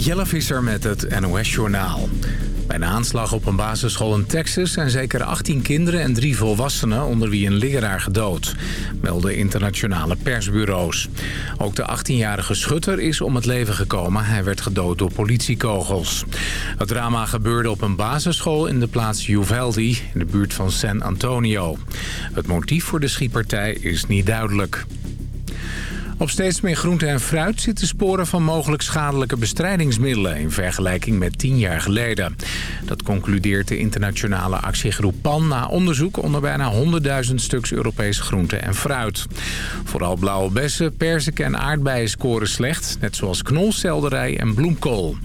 Jelle Visser met het NOS-journaal. Bij een aanslag op een basisschool in Texas zijn zeker 18 kinderen en drie volwassenen onder wie een leraar gedood, melden internationale persbureaus. Ook de 18-jarige schutter is om het leven gekomen. Hij werd gedood door politiekogels. Het drama gebeurde op een basisschool in de plaats Uvalde in de buurt van San Antonio. Het motief voor de schietpartij is niet duidelijk. Op steeds meer groente en fruit zitten sporen van mogelijk schadelijke bestrijdingsmiddelen... in vergelijking met tien jaar geleden. Dat concludeert de internationale actiegroep PAN na onderzoek... onder bijna 100.000 stuks Europese groente en fruit. Vooral blauwe bessen, perziken en aardbeien scoren slecht... net zoals knolselderij en bloemkool.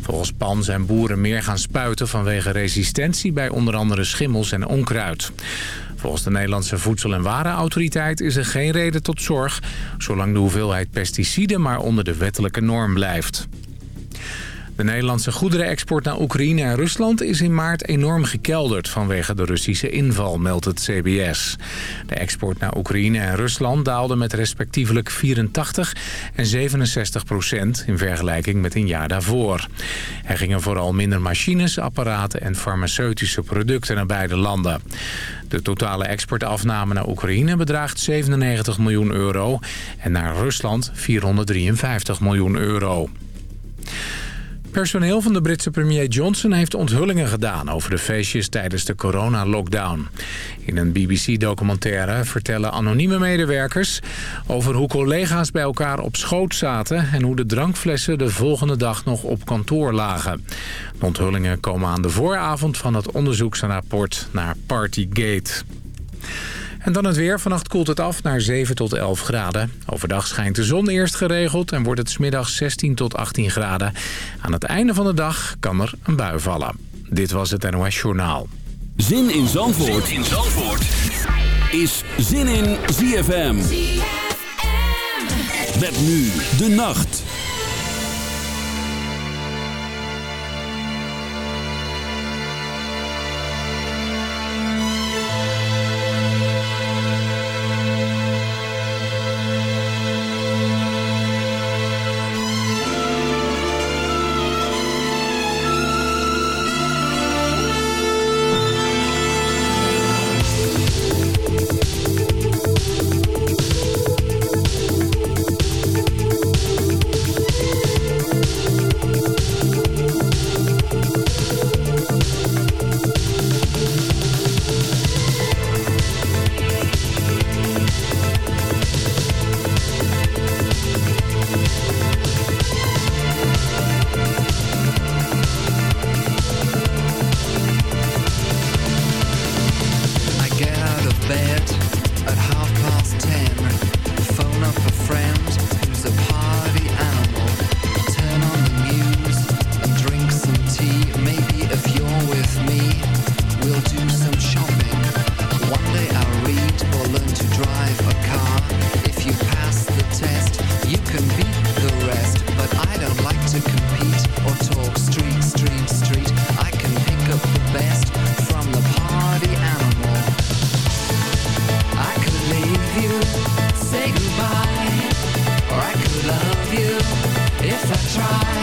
Volgens PAN zijn boeren meer gaan spuiten vanwege resistentie... bij onder andere schimmels en onkruid. Volgens de Nederlandse Voedsel- en Warenautoriteit is er geen reden tot zorg... zolang de hoeveelheid pesticiden maar onder de wettelijke norm blijft. De Nederlandse goederenexport naar Oekraïne en Rusland is in maart enorm gekelderd vanwege de Russische inval, meldt het CBS. De export naar Oekraïne en Rusland daalde met respectievelijk 84 en 67 procent in vergelijking met een jaar daarvoor. Er gingen vooral minder machines, apparaten en farmaceutische producten naar beide landen. De totale exportafname naar Oekraïne bedraagt 97 miljoen euro en naar Rusland 453 miljoen euro. Personeel van de Britse premier Johnson heeft onthullingen gedaan over de feestjes tijdens de corona-lockdown. In een BBC-documentaire vertellen anonieme medewerkers over hoe collega's bij elkaar op schoot zaten en hoe de drankflessen de volgende dag nog op kantoor lagen. De onthullingen komen aan de vooravond van het onderzoeksrapport naar Partygate. En dan het weer. Vannacht koelt het af naar 7 tot 11 graden. Overdag schijnt de zon eerst geregeld en wordt het smiddags 16 tot 18 graden. Aan het einde van de dag kan er een bui vallen. Dit was het NOS Journaal. Zin in Zandvoort, zin in Zandvoort. is Zin in ZFM. ZFM. Met nu de nacht. try.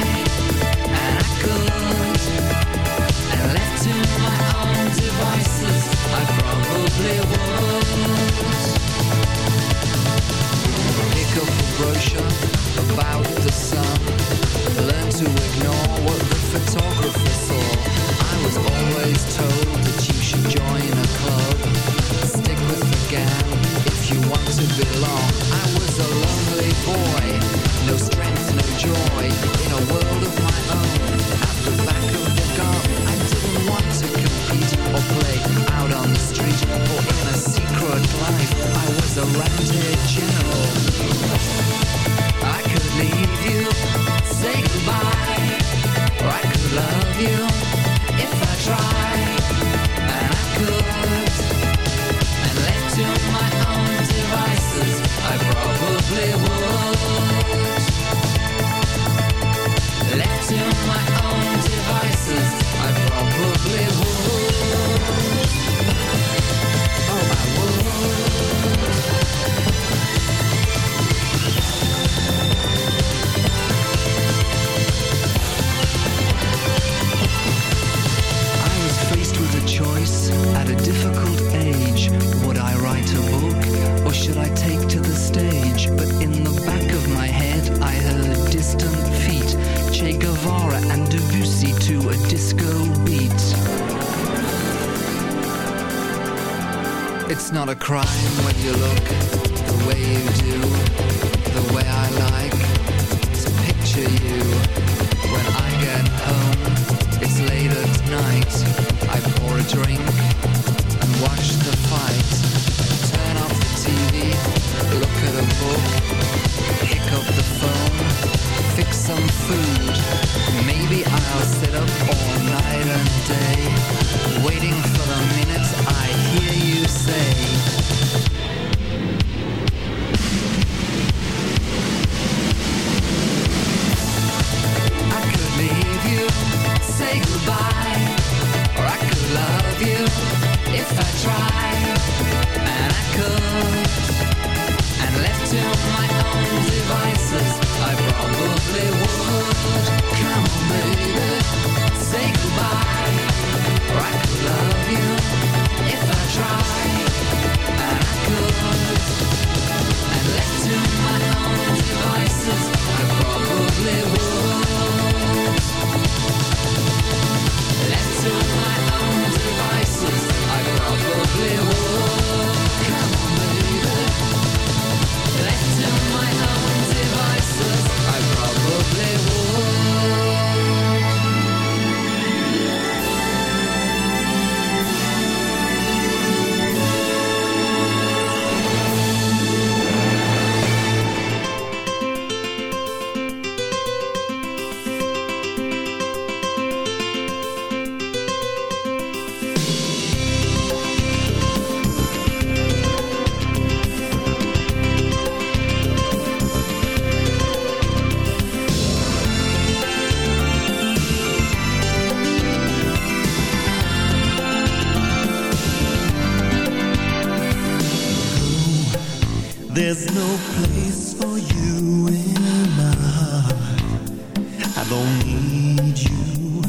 don't need you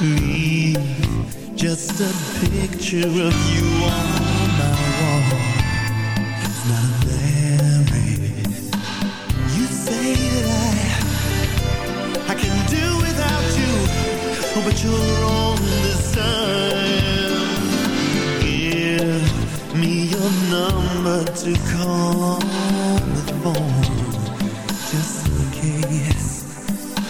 Leave just a picture of you on my wall. It's not glaring You say that I, I can do without you But you're on the sun Give me your number to call.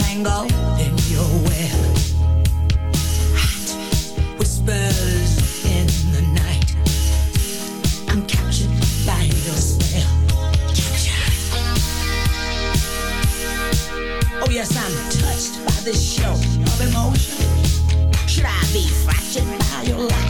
tango in your web. Hot whispers in the night. I'm captured by your spell. Captured. Oh yes, I'm touched by this show of emotion. Should I be fractured by your light?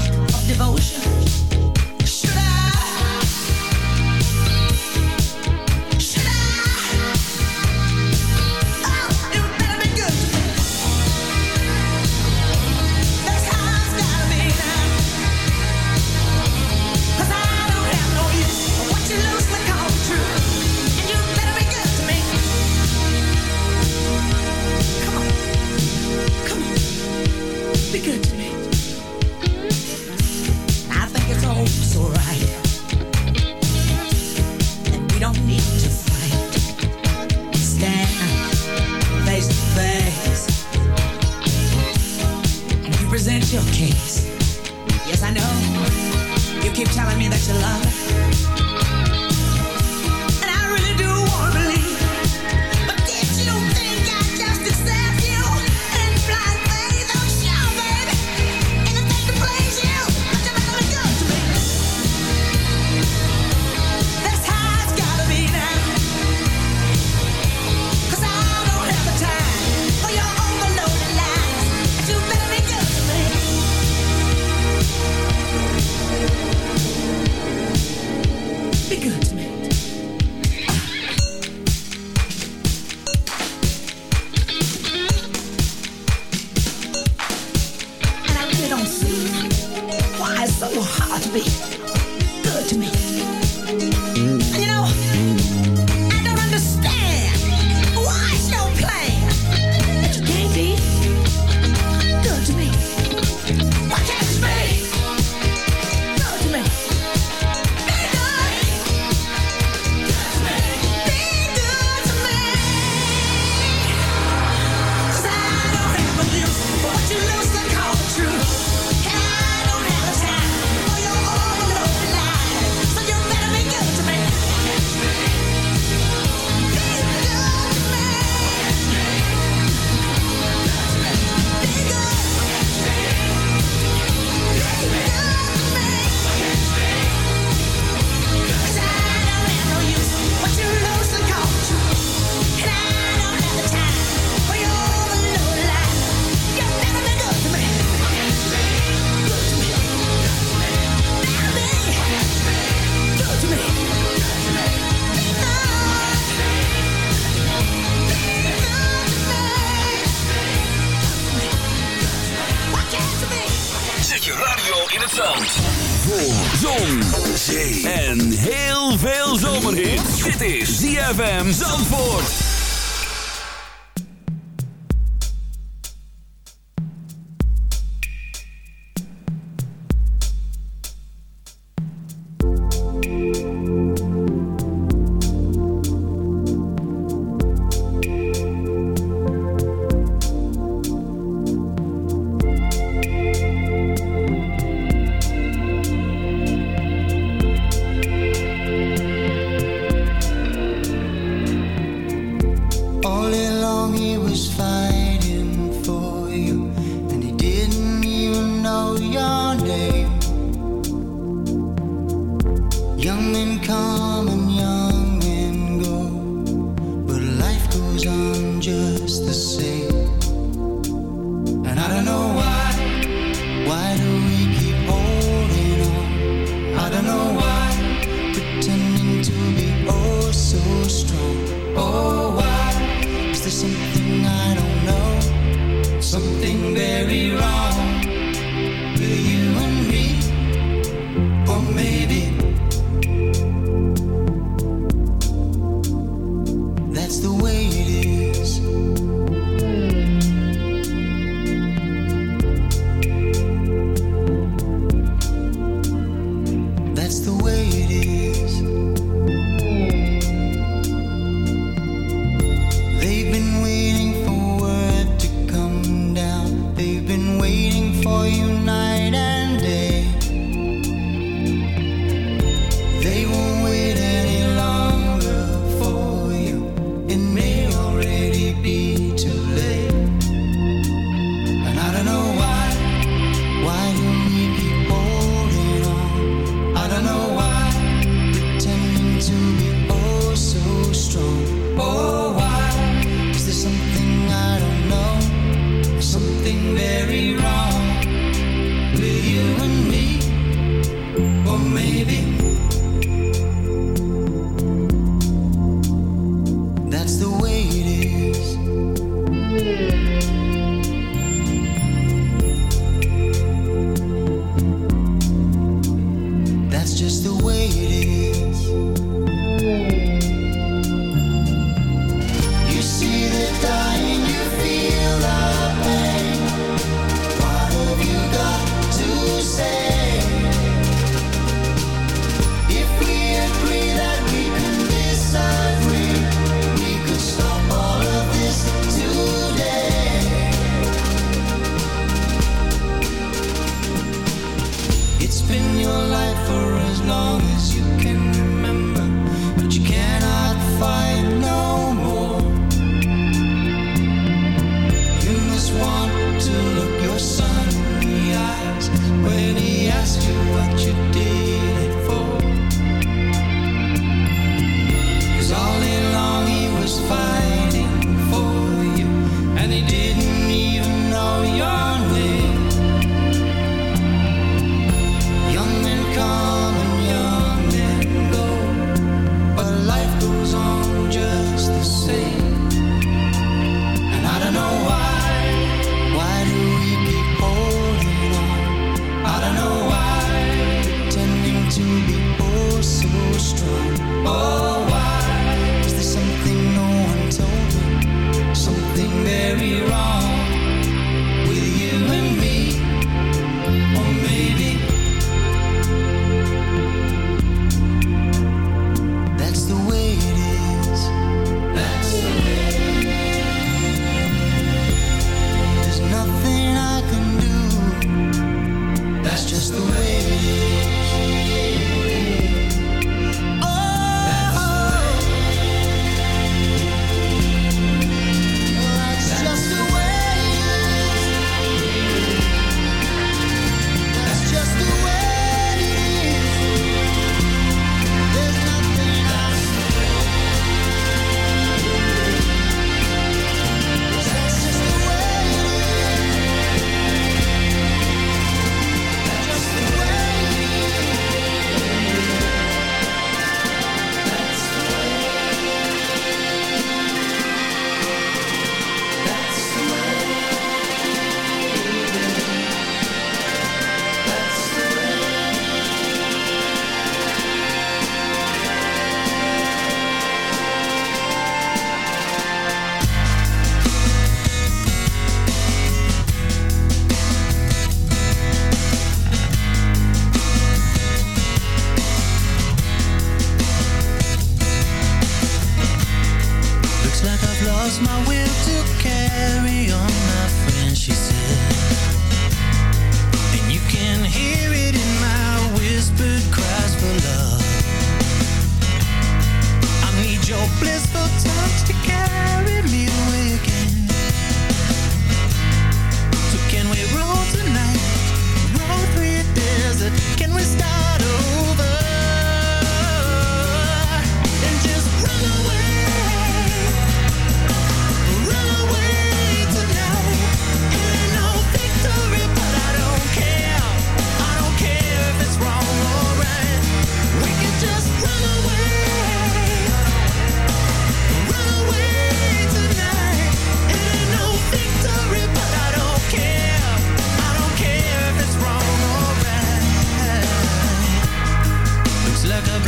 That's just the way it is.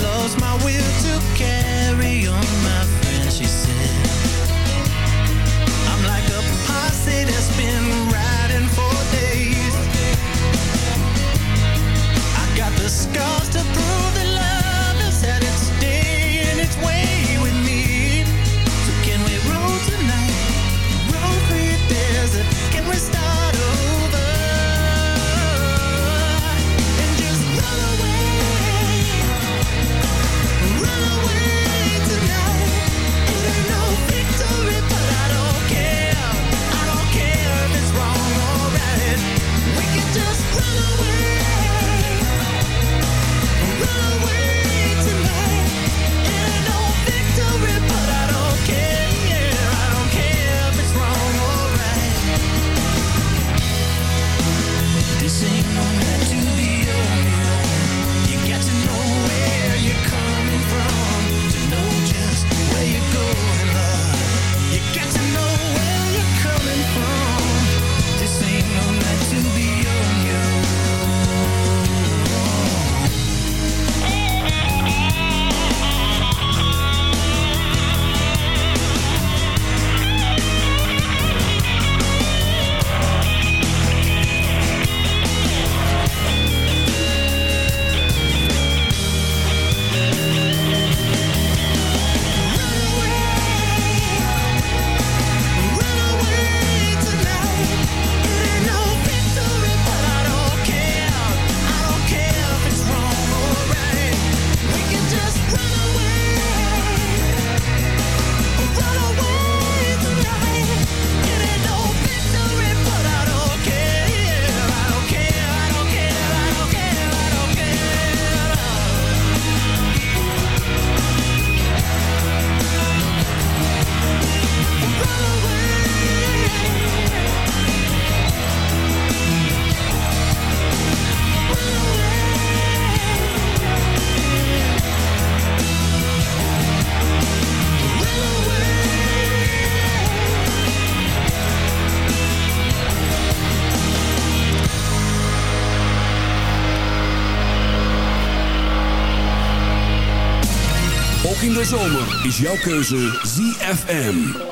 Lost my will to carry is jouw keuze ZFM.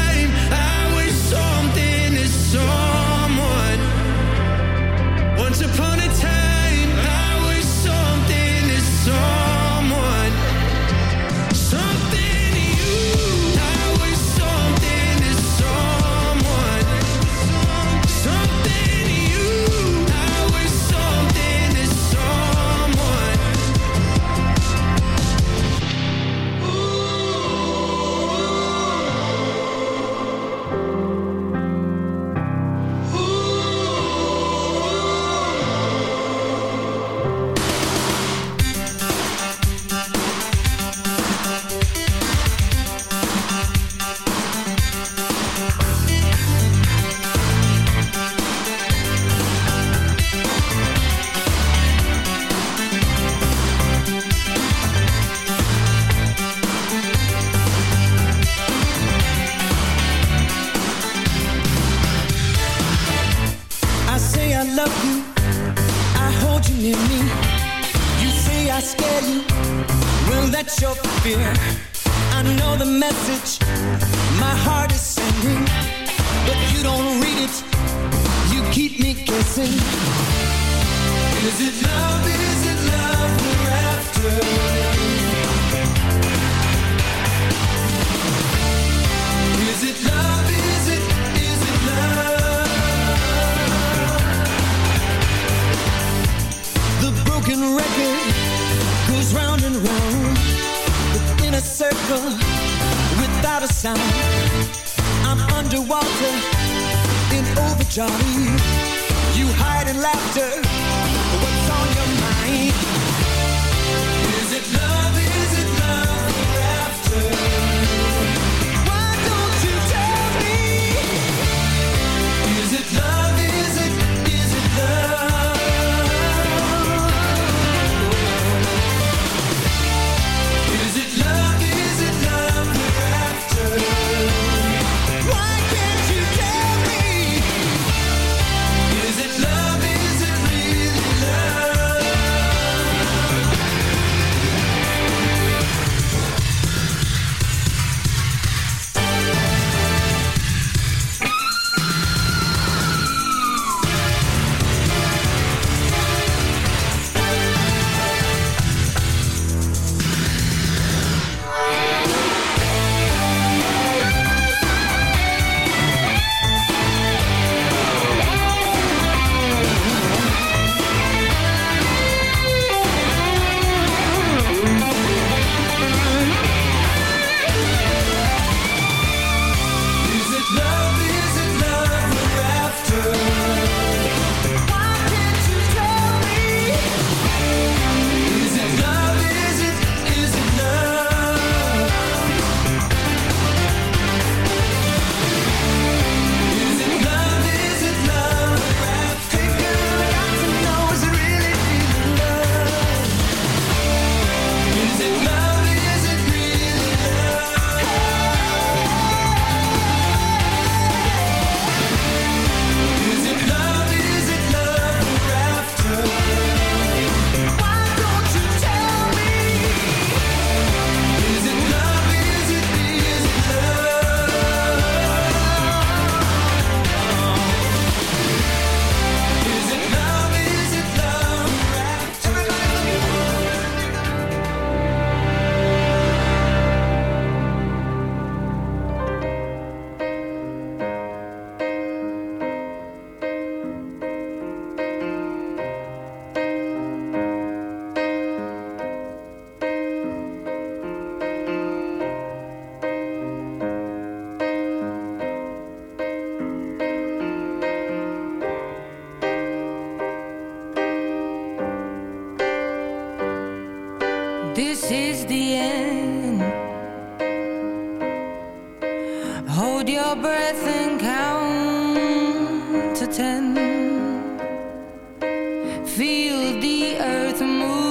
Feel the earth move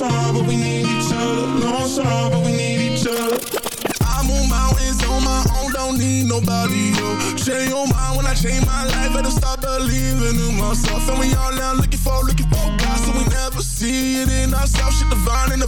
Wrong, but we need each other. Know it's but we need each other. I move mountains on my own, don't need nobody, yo. Change your mind when I change my life, better start believing in myself. And we all now looking for, looking for God, so we never see it in ourselves. Shit divine and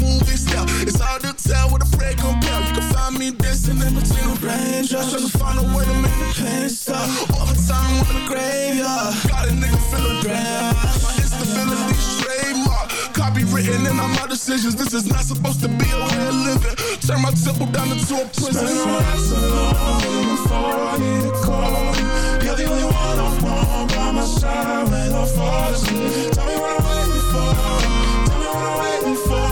movie style. It's hard to tell what a prayer compare. You can find me dancing in between the raindrops, trying to find a way to make the pain stop. Overtime in the graveyard, got a nigga feeling grand. My instability trademark, copywritten in all my decisions. This is not supposed to be a way of living. Turn my temple down into a prison. Spending all my nights alone, waiting for you to call me. You're the only one I want by my side when I fall asleep. Tell me what I'm waiting for. Tell me what I'm waiting for.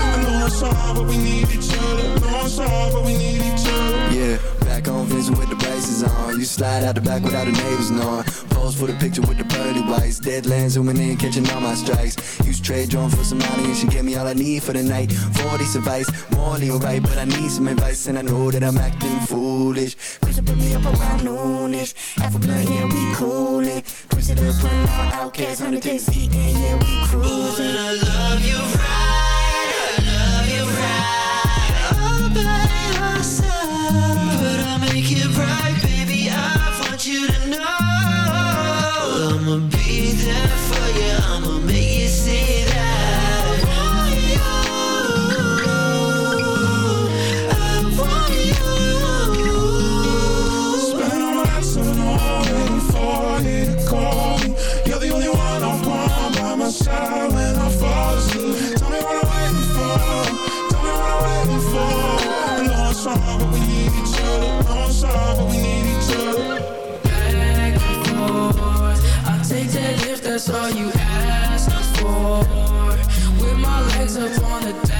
I know it's hard, but we need each other. Know it's hard, but we need each other. Yeah, back on Vincent with the braces on. You slide out the back without the neighbors knowing. Pose for the picture with the pearly whites. Deadlands zooming in, catching all my strikes. Use trade drone for some money and she gave me all I need for the night. 40 advice, morally alright, but I need some advice and I know that I'm acting foolish. Up put me up around noonish. Half a blood, yeah, we coolin'. Push it up, put on outcasts, 100 days eating, yeah, we cruising. I love you right, hands up on the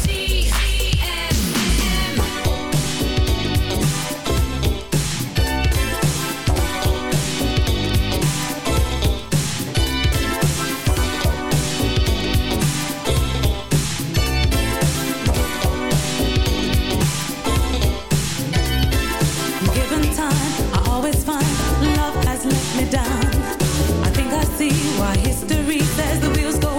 history says the wheels go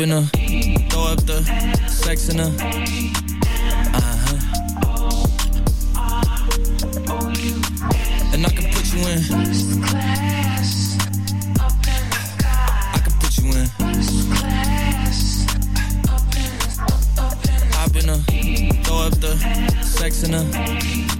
Been a throw up the sex in a uh-huh. And I can put you in. I can put you in. A throw up the sex in a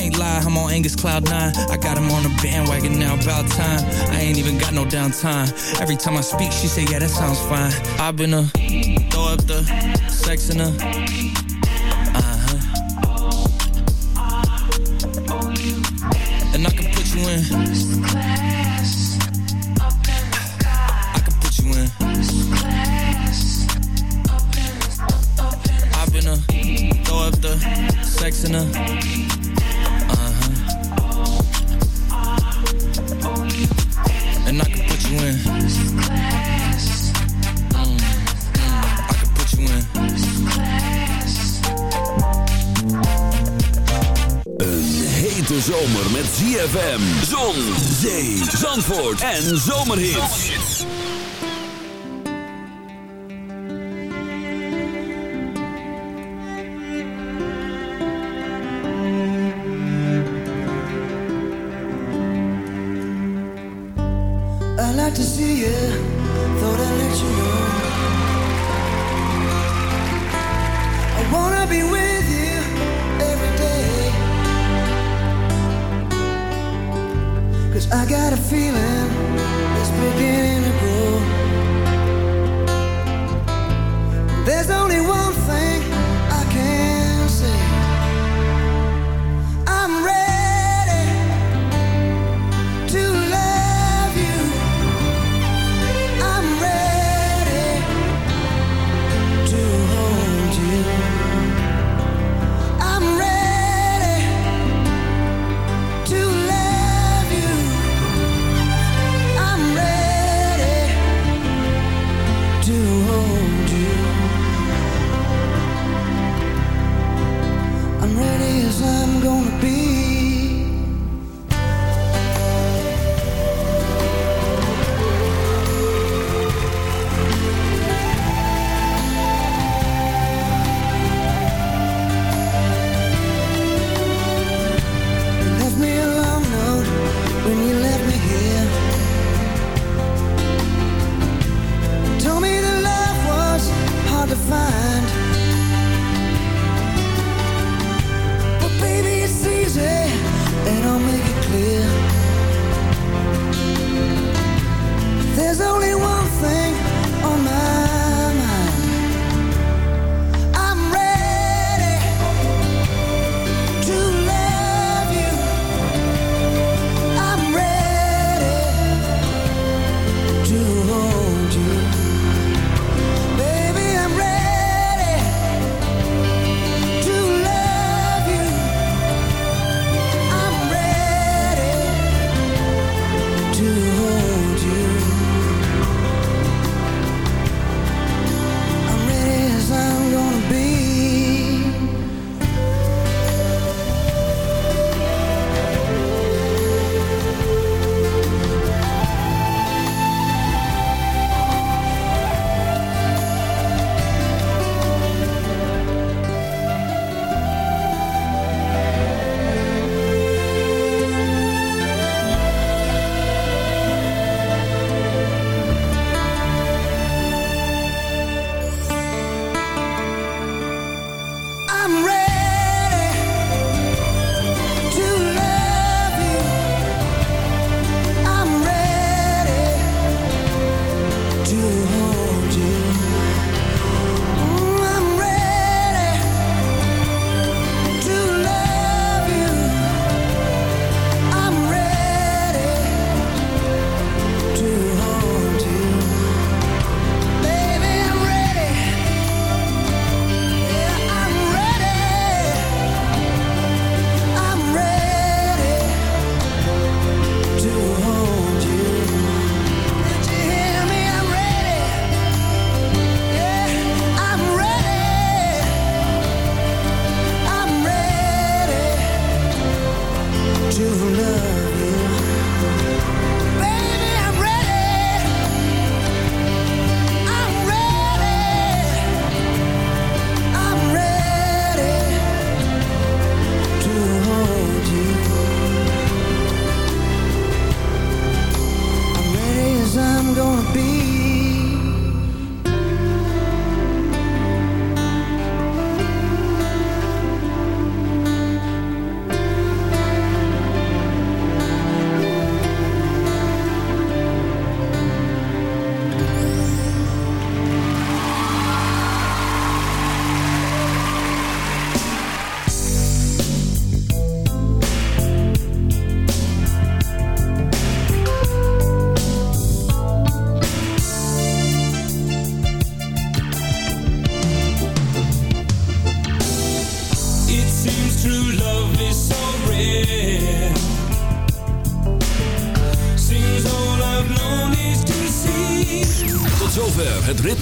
Can't lie, I'm on Angus Cloud 9. I got him on a bandwagon now, about time. I ain't even got no downtime. Every time I speak, she say, yeah, that sounds fine. I've been a throw up the sex in a en zomerhits.